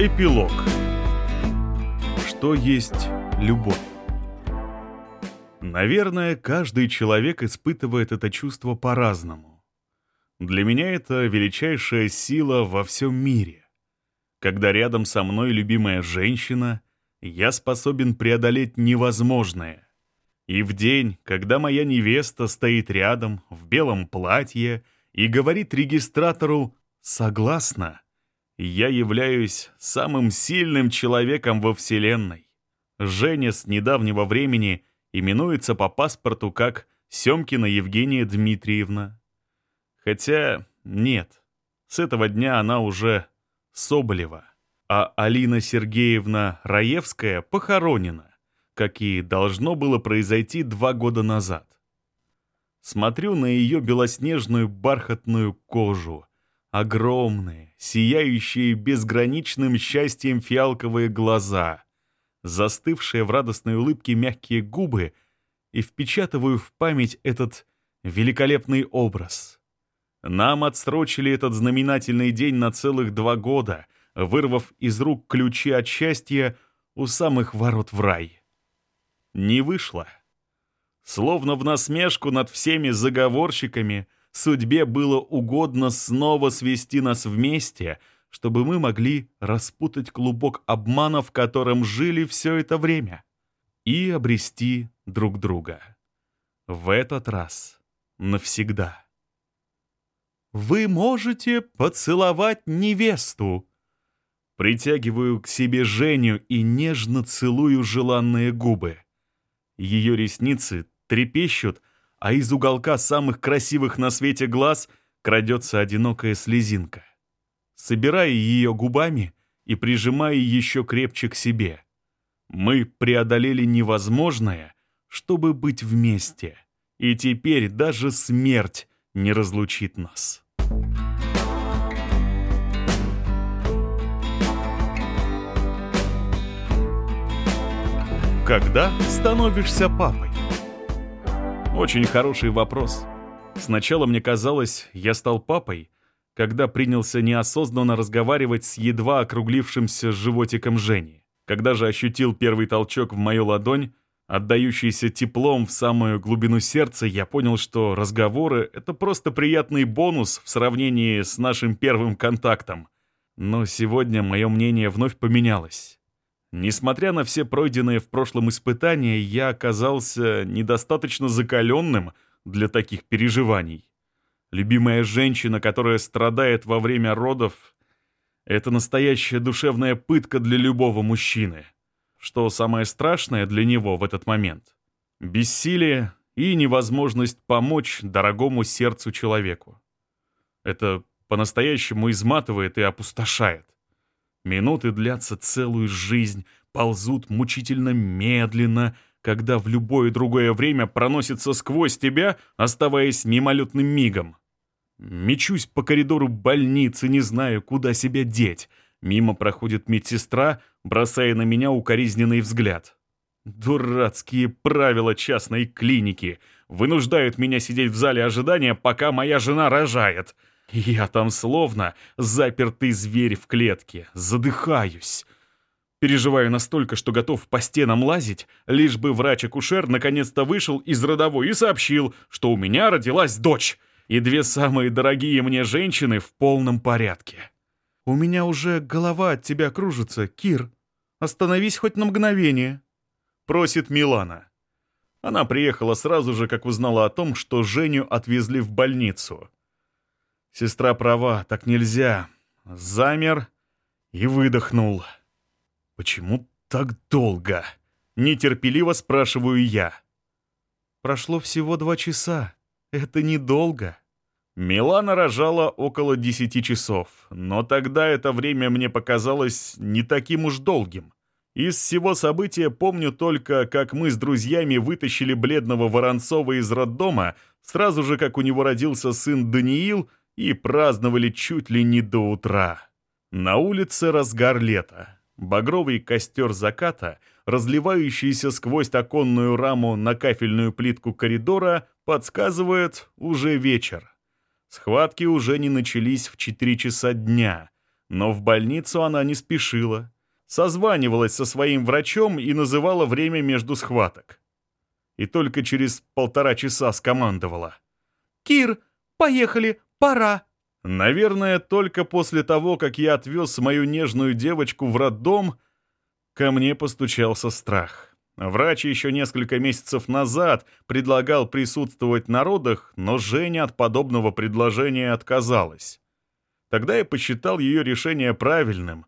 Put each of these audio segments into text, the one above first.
Эпилог Что есть любовь? Наверное, каждый человек испытывает это чувство по-разному. Для меня это величайшая сила во всем мире. Когда рядом со мной любимая женщина, я способен преодолеть невозможное. И в день, когда моя невеста стоит рядом в белом платье и говорит регистратору «согласна», я являюсь самым сильным человеком во Вселенной. Женя с недавнего времени именуется по паспорту как Семкина Евгения Дмитриевна. Хотя нет, с этого дня она уже Соболева, а Алина Сергеевна Раевская похоронена, как и должно было произойти два года назад. Смотрю на ее белоснежную бархатную кожу, огромные, сияющие безграничным счастьем фиалковые глаза, застывшие в радостной улыбке мягкие губы и впечатываю в память этот великолепный образ. Нам отсрочили этот знаменательный день на целых два года, вырвав из рук ключи от счастья у самых ворот в рай. Не вышло. Словно в насмешку над всеми заговорщиками — судьбе было угодно снова свести нас вместе, чтобы мы могли распутать клубок обмана, в котором жили все это время, и обрести друг друга. В этот раз навсегда. «Вы можете поцеловать невесту!» Притягиваю к себе Женю и нежно целую желанные губы. Ее ресницы трепещут, а из уголка самых красивых на свете глаз крадется одинокая слезинка. Собирая ее губами и прижимая еще крепче к себе. Мы преодолели невозможное, чтобы быть вместе. И теперь даже смерть не разлучит нас. Когда становишься папой? Очень хороший вопрос. Сначала мне казалось, я стал папой, когда принялся неосознанно разговаривать с едва округлившимся животиком Жени. Когда же ощутил первый толчок в мою ладонь, отдающийся теплом в самую глубину сердца, я понял, что разговоры — это просто приятный бонус в сравнении с нашим первым контактом. Но сегодня мое мнение вновь поменялось. Несмотря на все пройденные в прошлом испытания, я оказался недостаточно закаленным для таких переживаний. Любимая женщина, которая страдает во время родов, это настоящая душевная пытка для любого мужчины. Что самое страшное для него в этот момент? Бессилие и невозможность помочь дорогому сердцу человеку. Это по-настоящему изматывает и опустошает. Минуты длятся целую жизнь, ползут мучительно медленно, когда в любое другое время проносится сквозь тебя, оставаясь мимолетным мигом. Мечусь по коридору больницы, не знаю, куда себя деть. Мимо проходит медсестра, бросая на меня укоризненный взгляд. Дурацкие правила частной клиники вынуждают меня сидеть в зале ожидания, пока моя жена рожает — я там словно запертый зверь в клетке, задыхаюсь. Переживаю настолько, что готов по стенам лазить, лишь бы врач-акушер наконец-то вышел из родовой и сообщил, что у меня родилась дочь, и две самые дорогие мне женщины в полном порядке. «У меня уже голова от тебя кружится, Кир. Остановись хоть на мгновение», — просит Милана. Она приехала сразу же, как узнала о том, что Женю отвезли в больницу. Сестра права, так нельзя. Замер и выдохнул. Почему так долго? Нетерпеливо спрашиваю я. Прошло всего два часа. Это недолго. Милана рожала около десяти часов, но тогда это время мне показалось не таким уж долгим. Из всего события помню только, как мы с друзьями вытащили бледного Воронцова из роддома, сразу же, как у него родился сын Даниил, и праздновали чуть ли не до утра. На улице разгар лета. Багровый костер заката, разливающийся сквозь оконную раму на кафельную плитку коридора, подсказывает уже вечер. Схватки уже не начались в 4 часа дня, Но в больницу она не спешила. Созванивалась со своим врачом и называла время между схваток. И только через полтора часа скомандовала. «Кир, поехали, пора!» Наверное, только после того, как я отвез мою нежную девочку в роддом, ко мне постучался страх. Врач еще несколько месяцев назад предлагал присутствовать на родах, но Женя от подобного предложения отказалась. Тогда я посчитал ее решение правильным,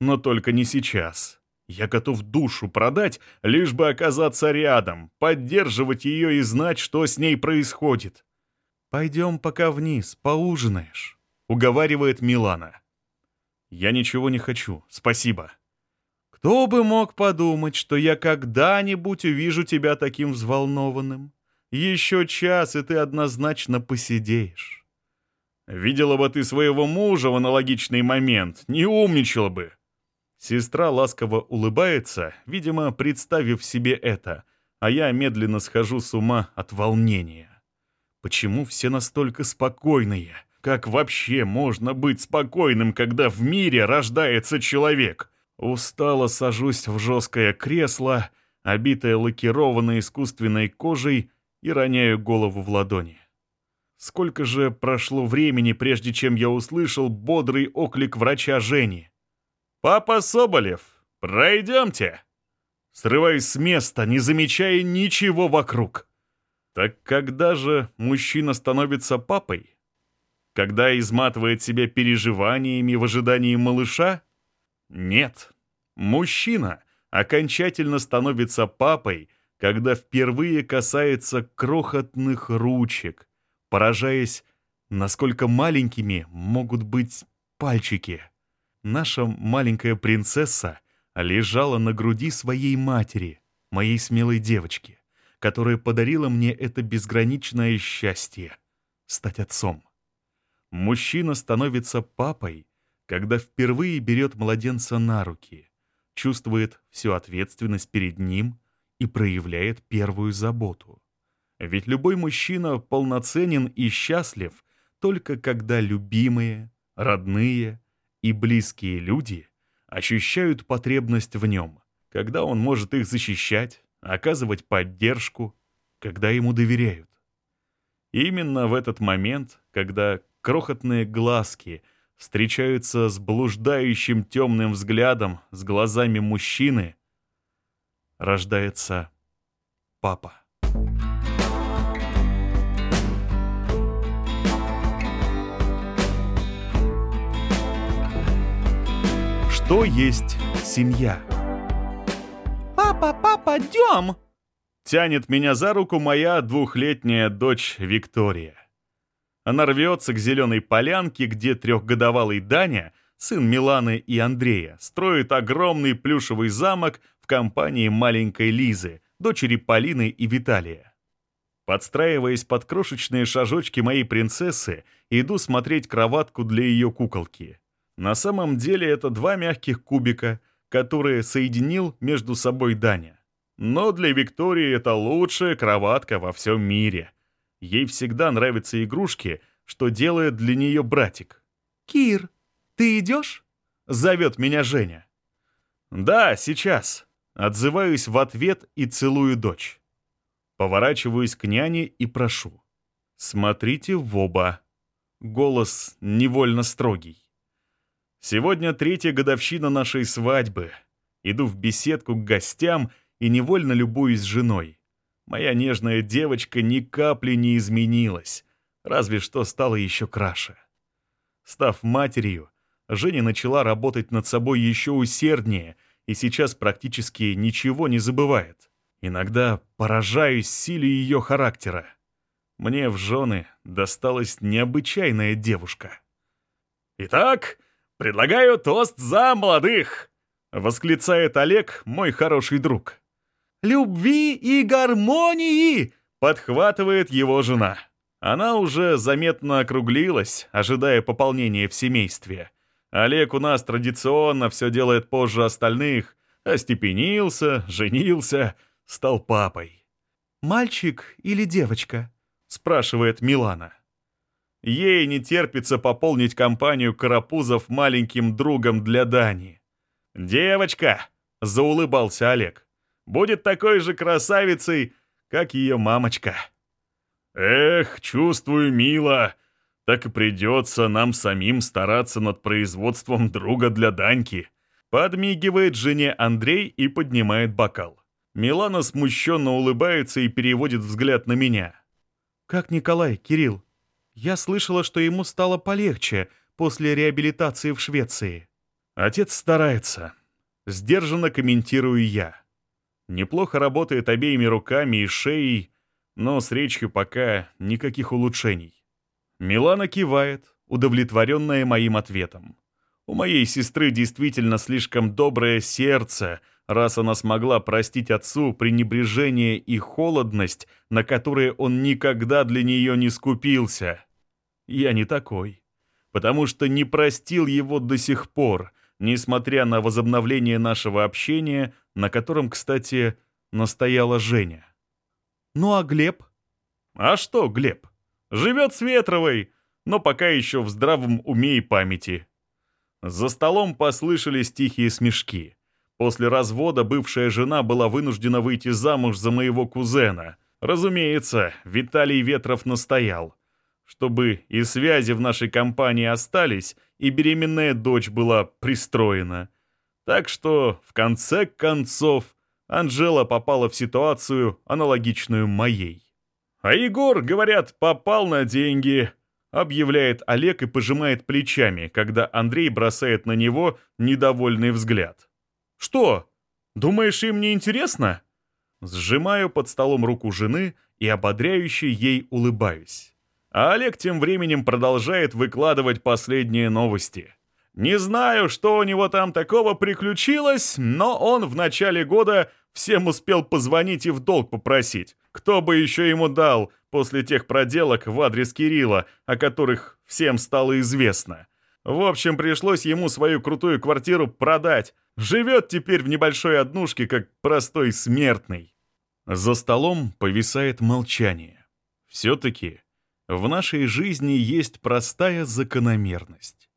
но только не сейчас. Я готов душу продать, лишь бы оказаться рядом, поддерживать ее и знать, что с ней происходит. «Пойдем пока вниз, поужинаешь», — уговаривает Милана. «Я ничего не хочу, спасибо». «Кто бы мог подумать, что я когда-нибудь увижу тебя таким взволнованным? Еще час, и ты однозначно посидеешь». «Видела бы ты своего мужа в аналогичный момент, не умничала бы». Сестра ласково улыбается, видимо, представив себе это, а я медленно схожу с ума от волнения. Почему все настолько спокойные? Как вообще можно быть спокойным, когда в мире рождается человек? Устало сажусь в жесткое кресло, обитое лакированной искусственной кожей, и роняю голову в ладони. Сколько же прошло времени, прежде чем я услышал бодрый оклик врача Жени. «Папа Соболев, пройдемте!» Срываюсь с места, не замечая ничего вокруг. Так когда же мужчина становится папой? Когда изматывает себя переживаниями в ожидании малыша? Нет. Мужчина окончательно становится папой, когда впервые касается крохотных ручек, поражаясь, насколько маленькими могут быть пальчики. Наша маленькая принцесса лежала на груди своей матери, моей смелой девочки которая подарила мне это безграничное счастье — стать отцом. Мужчина становится папой, когда впервые берет младенца на руки, чувствует всю ответственность перед ним и проявляет первую заботу. Ведь любой мужчина полноценен и счастлив только когда любимые, родные и близкие люди ощущают потребность в нем, когда он может их защищать, оказывать поддержку, когда ему доверяют. Именно в этот момент, когда крохотные глазки встречаются с блуждающим темным взглядом с глазами мужчины, рождается папа. Что есть семья? «Папа, папа, идем!» Тянет меня за руку моя двухлетняя дочь Виктория. Она рвется к зеленой полянке, где трехгодовалый Даня, сын Миланы и Андрея, строит огромный плюшевый замок в компании маленькой Лизы, дочери Полины и Виталия. Подстраиваясь под крошечные шажочки моей принцессы, иду смотреть кроватку для ее куколки. На самом деле это два мягких кубика — которые соединил между собой Даня. Но для Виктории это лучшая кроватка во всем мире. Ей всегда нравятся игрушки, что делает для нее братик. «Кир, ты идешь?» — зовет меня Женя. «Да, сейчас». Отзываюсь в ответ и целую дочь. Поворачиваюсь к няне и прошу. «Смотрите в оба». Голос невольно строгий. Сегодня третья годовщина нашей свадьбы. Иду в беседку к гостям и невольно любуюсь женой. Моя нежная девочка ни капли не изменилась, разве что стала еще краше. Став матерью, Женя начала работать над собой еще усерднее и сейчас практически ничего не забывает. Иногда поражаюсь силе ее характера. Мне в жены досталась необычайная девушка. «Итак, «Предлагаю тост за молодых!» — восклицает Олег, мой хороший друг. «Любви и гармонии!» — подхватывает его жена. Она уже заметно округлилась, ожидая пополнения в семействе. Олег у нас традиционно все делает позже остальных. Остепенился, женился, стал папой. «Мальчик или девочка?» — спрашивает Милана. Ей не терпится пополнить компанию карапузов маленьким другом для Дани. «Девочка!» — заулыбался Олег. «Будет такой же красавицей, как ее мамочка». «Эх, чувствую, мило. Так и придется нам самим стараться над производством друга для Даньки». Подмигивает жене Андрей и поднимает бокал. Милана смущенно улыбается и переводит взгляд на меня. «Как Николай, Кирилл? Я слышала, что ему стало полегче после реабилитации в Швеции». Отец старается. Сдержанно комментирую я. Неплохо работает обеими руками и шеей, но с речью пока никаких улучшений. Милана кивает, удовлетворенная моим ответом. У моей сестры действительно слишком доброе сердце, раз она смогла простить отцу пренебрежение и холодность, на которые он никогда для нее не скупился. Я не такой, потому что не простил его до сих пор, несмотря на возобновление нашего общения, на котором, кстати, настояла Женя. «Ну а Глеб?» «А что Глеб? Живет с Ветровой, но пока еще в здравом уме и памяти». За столом послышались тихие смешки. После развода бывшая жена была вынуждена выйти замуж за моего кузена. Разумеется, Виталий Ветров настоял. Чтобы и связи в нашей компании остались, и беременная дочь была пристроена. Так что, в конце концов, Анжела попала в ситуацию, аналогичную моей. А Егор, говорят, попал на деньги, объявляет Олег и пожимает плечами, когда Андрей бросает на него недовольный взгляд. «Что? Думаешь, им не интересно?» Сжимаю под столом руку жены и ободряюще ей улыбаюсь. А Олег тем временем продолжает выкладывать последние новости. Не знаю, что у него там такого приключилось, но он в начале года всем успел позвонить и в долг попросить. Кто бы еще ему дал после тех проделок в адрес Кирилла, о которых всем стало известно. В общем, пришлось ему свою крутую квартиру продать. Живет теперь в небольшой однушке, как простой смертный. За столом повисает молчание. Все-таки в нашей жизни есть простая закономерность.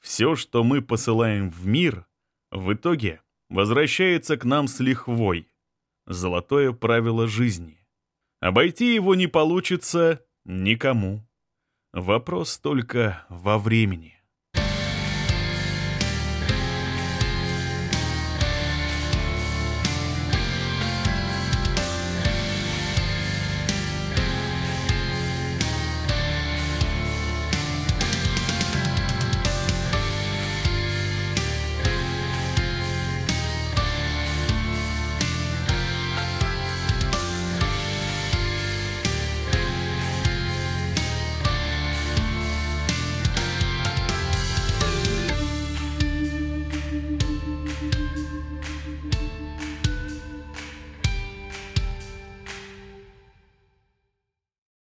Все, что мы посылаем в мир, в итоге возвращается к нам с лихвой. Золотое правило жизни. Обойти его не получится никому. Вопрос только во времени.